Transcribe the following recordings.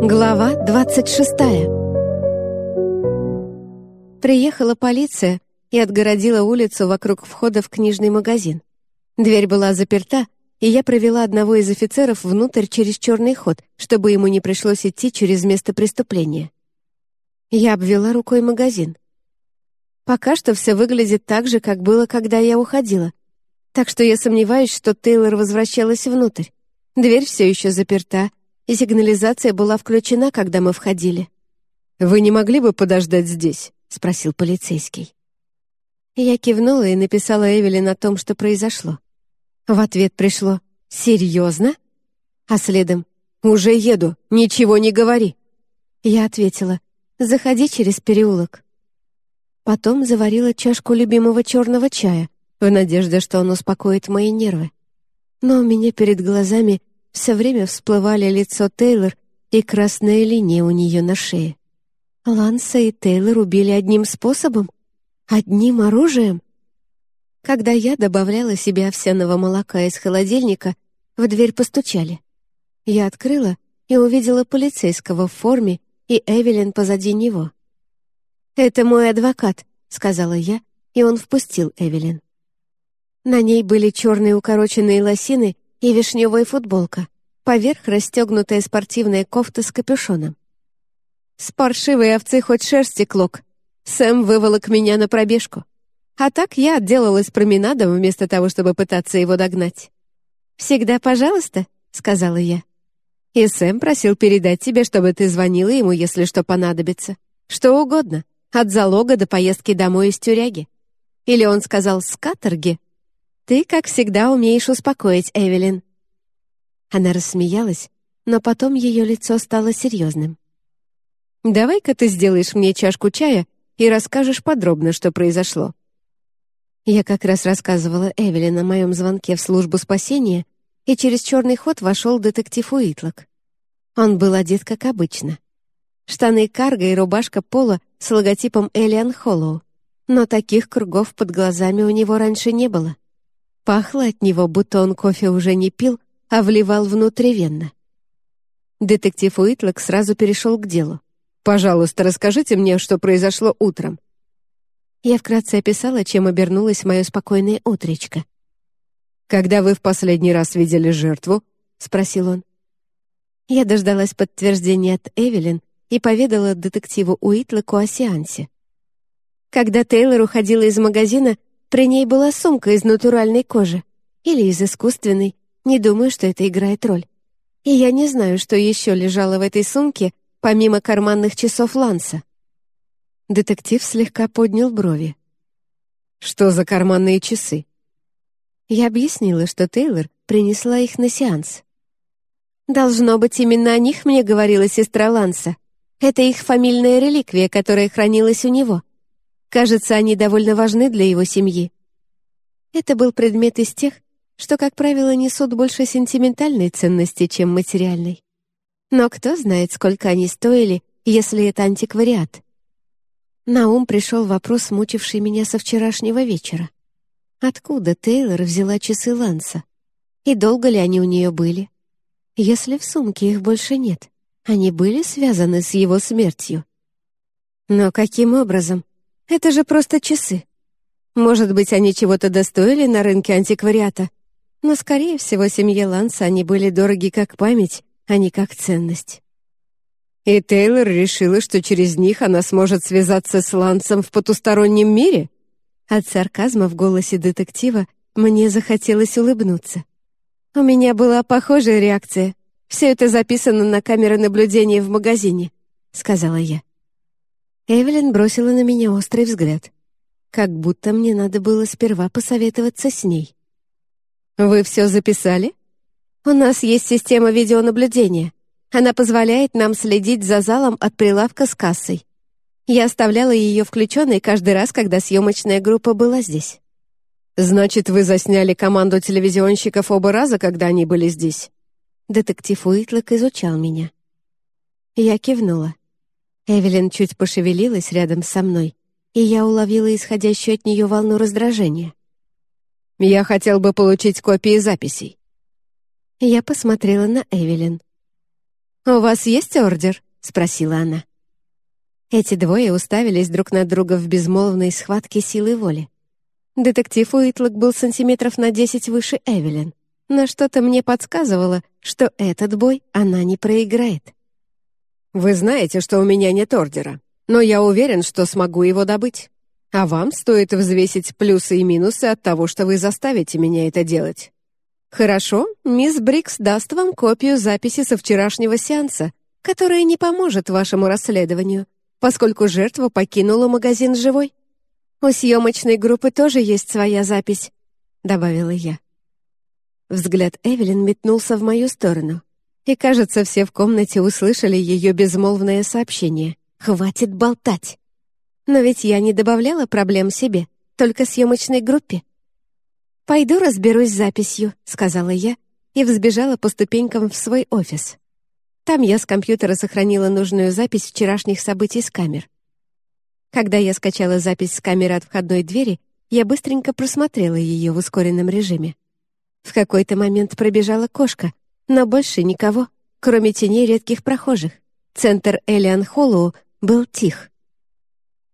Глава 26 Приехала полиция и отгородила улицу вокруг входа в книжный магазин. Дверь была заперта, и я провела одного из офицеров внутрь через черный ход, чтобы ему не пришлось идти через место преступления. Я обвела рукой магазин. Пока что все выглядит так же, как было, когда я уходила. Так что я сомневаюсь, что Тейлор возвращалась внутрь. Дверь все еще заперта, и сигнализация была включена, когда мы входили. «Вы не могли бы подождать здесь?» — спросил полицейский. Я кивнула и написала Эвелин о том, что произошло. В ответ пришло «Серьезно?» А следом «Уже еду, ничего не говори». Я ответила «Заходи через переулок». Потом заварила чашку любимого черного чая в надежде, что он успокоит мои нервы. Но у меня перед глазами все время всплывали лицо Тейлор и красная линия у нее на шее. Ланса и Тейлор убили одним способом? Одним оружием? Когда я добавляла себе овсяного молока из холодильника, в дверь постучали. Я открыла и увидела полицейского в форме и Эвелин позади него. «Это мой адвокат», — сказала я, и он впустил Эвелин. На ней были черные укороченные лосины и вишневая футболка, поверх расстегнутая спортивная кофта с капюшоном. С паршивой овцы хоть шерсти клок. Сэм выволок меня на пробежку. А так я отделалась променадом вместо того, чтобы пытаться его догнать. «Всегда пожалуйста», — сказала я. «И Сэм просил передать тебе, чтобы ты звонила ему, если что понадобится. Что угодно, от залога до поездки домой из тюряги. Или он сказал «с каторги», «Ты, как всегда, умеешь успокоить, Эвелин». Она рассмеялась, но потом ее лицо стало серьезным. «Давай-ка ты сделаешь мне чашку чая и расскажешь подробно, что произошло». Я как раз рассказывала Эвелин о моем звонке в службу спасения, и через черный ход вошел детектив Уитлок. Он был одет как обычно. Штаны карго и рубашка пола с логотипом Элиан Холлоу, но таких кругов под глазами у него раньше не было. Пахло от него, будто он кофе уже не пил, а вливал внутривенно. Детектив Уитлок сразу перешел к делу. «Пожалуйста, расскажите мне, что произошло утром». Я вкратце описала, чем обернулась мое спокойное утречко. «Когда вы в последний раз видели жертву?» — спросил он. Я дождалась подтверждения от Эвелин и поведала детективу Уитлоку о сеансе. Когда Тейлор уходила из магазина, при ней была сумка из натуральной кожи или из искусственной, не думаю, что это играет роль. И я не знаю, что еще лежало в этой сумке, помимо карманных часов Ланса. Детектив слегка поднял брови. «Что за карманные часы?» Я объяснила, что Тейлор принесла их на сеанс. «Должно быть, именно о них мне говорила сестра Ланса. Это их фамильная реликвия, которая хранилась у него. Кажется, они довольно важны для его семьи. Это был предмет из тех, что, как правило, несут больше сентиментальной ценности, чем материальной. Но кто знает, сколько они стоили, если это антиквариат. На ум пришел вопрос, мучивший меня со вчерашнего вечера. Откуда Тейлор взяла часы Ланса? И долго ли они у нее были? Если в сумке их больше нет, они были связаны с его смертью. Но каким образом? Это же просто часы. Может быть, они чего-то достоили на рынке антиквариата, но, скорее всего, семье Ланса они были дороги как память, а не как ценность. И Тейлор решила, что через них она сможет связаться с Лансом в потустороннем мире? От сарказма в голосе детектива мне захотелось улыбнуться. У меня была похожая реакция. Все это записано на камеры наблюдения в магазине, сказала я. Эвелин бросила на меня острый взгляд. Как будто мне надо было сперва посоветоваться с ней. «Вы все записали?» «У нас есть система видеонаблюдения. Она позволяет нам следить за залом от прилавка с кассой. Я оставляла ее включенной каждый раз, когда съемочная группа была здесь». «Значит, вы засняли команду телевизионщиков оба раза, когда они были здесь?» Детектив Уитлок изучал меня. Я кивнула. Эвелин чуть пошевелилась рядом со мной, и я уловила исходящую от нее волну раздражения. «Я хотел бы получить копии записей». Я посмотрела на Эвелин. «У вас есть ордер?» — спросила она. Эти двое уставились друг на друга в безмолвной схватке силы воли. Детектив Уитлок был сантиметров на десять выше Эвелин, но что-то мне подсказывало, что этот бой она не проиграет. «Вы знаете, что у меня нет ордера, но я уверен, что смогу его добыть. А вам стоит взвесить плюсы и минусы от того, что вы заставите меня это делать. Хорошо, мисс Брикс даст вам копию записи со вчерашнего сеанса, которая не поможет вашему расследованию, поскольку жертва покинула магазин живой. «У съемочной группы тоже есть своя запись», — добавила я. Взгляд Эвелин метнулся в мою сторону. И, кажется, все в комнате услышали ее безмолвное сообщение. «Хватит болтать!» Но ведь я не добавляла проблем себе, только съемочной группе. «Пойду разберусь с записью», — сказала я и взбежала по ступенькам в свой офис. Там я с компьютера сохранила нужную запись вчерашних событий с камер. Когда я скачала запись с камеры от входной двери, я быстренько просмотрела ее в ускоренном режиме. В какой-то момент пробежала кошка, но больше никого, кроме теней редких прохожих. Центр Элиан Холлоу был тих.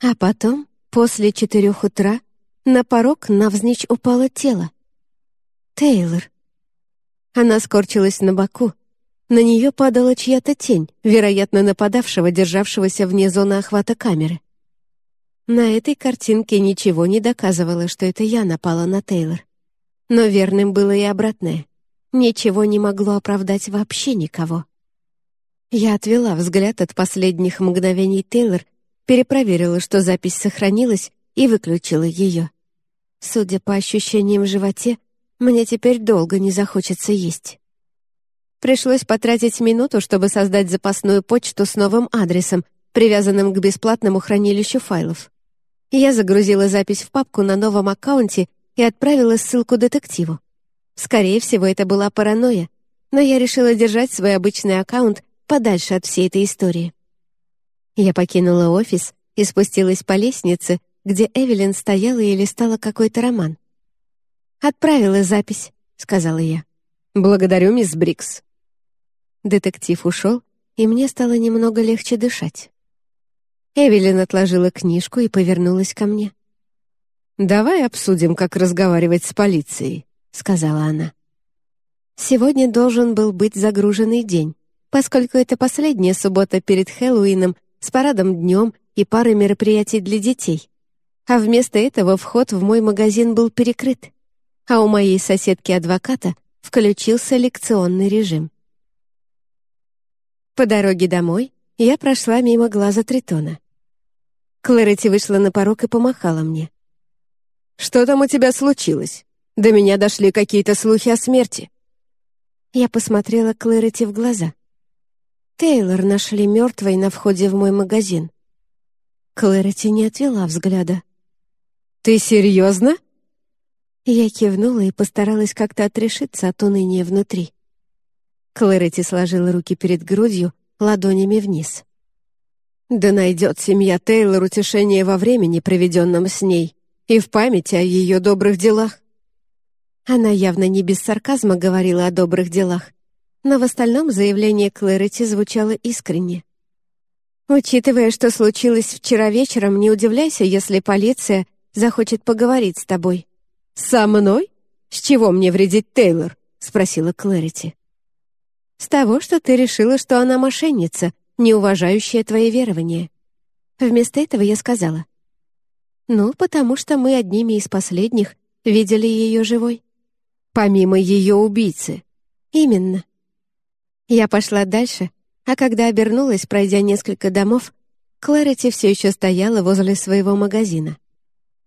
А потом, после четырех утра, на порог навзничь упало тело. Тейлор. Она скорчилась на боку, на нее падала чья-то тень, вероятно, нападавшего, державшегося вне зоны охвата камеры. На этой картинке ничего не доказывало, что это я напала на Тейлор. Но верным было и обратное. Ничего не могло оправдать вообще никого. Я отвела взгляд от последних мгновений Тейлор, перепроверила, что запись сохранилась, и выключила ее. Судя по ощущениям в животе, мне теперь долго не захочется есть. Пришлось потратить минуту, чтобы создать запасную почту с новым адресом, привязанным к бесплатному хранилищу файлов. Я загрузила запись в папку на новом аккаунте и отправила ссылку детективу. Скорее всего, это была паранойя, но я решила держать свой обычный аккаунт подальше от всей этой истории. Я покинула офис и спустилась по лестнице, где Эвелин стояла и листала какой-то роман. «Отправила запись», — сказала я. «Благодарю, мисс Брикс», Детектив ушел, и мне стало немного легче дышать. Эвелин отложила книжку и повернулась ко мне. «Давай обсудим, как разговаривать с полицией», — сказала она. Сегодня должен был быть загруженный день, поскольку это последняя суббота перед Хэллоуином с парадом днем и парой мероприятий для детей. А вместо этого вход в мой магазин был перекрыт, а у моей соседки-адвоката включился лекционный режим. По дороге домой я прошла мимо глаза Тритона. Клэрити вышла на порог и помахала мне. «Что там у тебя случилось? До меня дошли какие-то слухи о смерти». Я посмотрела Клэрити в глаза. Тейлор нашли мертвой на входе в мой магазин. Клэрити не отвела взгляда. «Ты серьезно?» Я кивнула и постаралась как-то отрешиться от уныния внутри. Клэрити сложила руки перед грудью, ладонями вниз. «Да найдет семья Тейлор утешение во времени, проведенном с ней, и в памяти о ее добрых делах». Она явно не без сарказма говорила о добрых делах, но в остальном заявление Клэрити звучало искренне. «Учитывая, что случилось вчера вечером, не удивляйся, если полиция захочет поговорить с тобой». «Со мной? С чего мне вредить Тейлор?» — спросила Клэрити. С того, что ты решила, что она мошенница, не уважающая твои верования. Вместо этого я сказала. Ну, потому что мы одними из последних видели ее живой. Помимо ее убийцы. Именно. Я пошла дальше, а когда обернулась, пройдя несколько домов, Кларити все еще стояла возле своего магазина.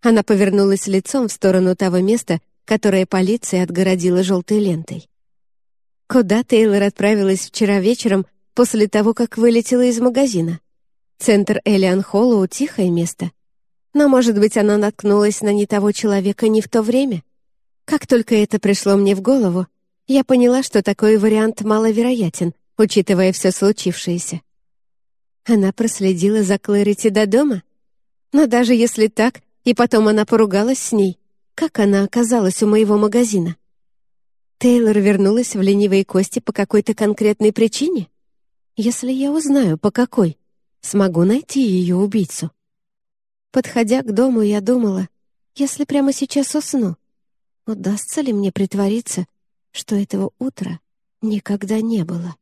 Она повернулась лицом в сторону того места, которое полиция отгородила желтой лентой. Куда Тейлор отправилась вчера вечером после того, как вылетела из магазина? Центр Элиан Холлоу — тихое место. Но, может быть, она наткнулась на не того человека не в то время? Как только это пришло мне в голову, я поняла, что такой вариант маловероятен, учитывая все случившееся. Она проследила за Клэрити до дома? Но даже если так, и потом она поругалась с ней, как она оказалась у моего магазина? Тейлор вернулась в ленивые кости по какой-то конкретной причине? Если я узнаю, по какой, смогу найти ее убийцу. Подходя к дому, я думала, если прямо сейчас усну, удастся ли мне притвориться, что этого утра никогда не было.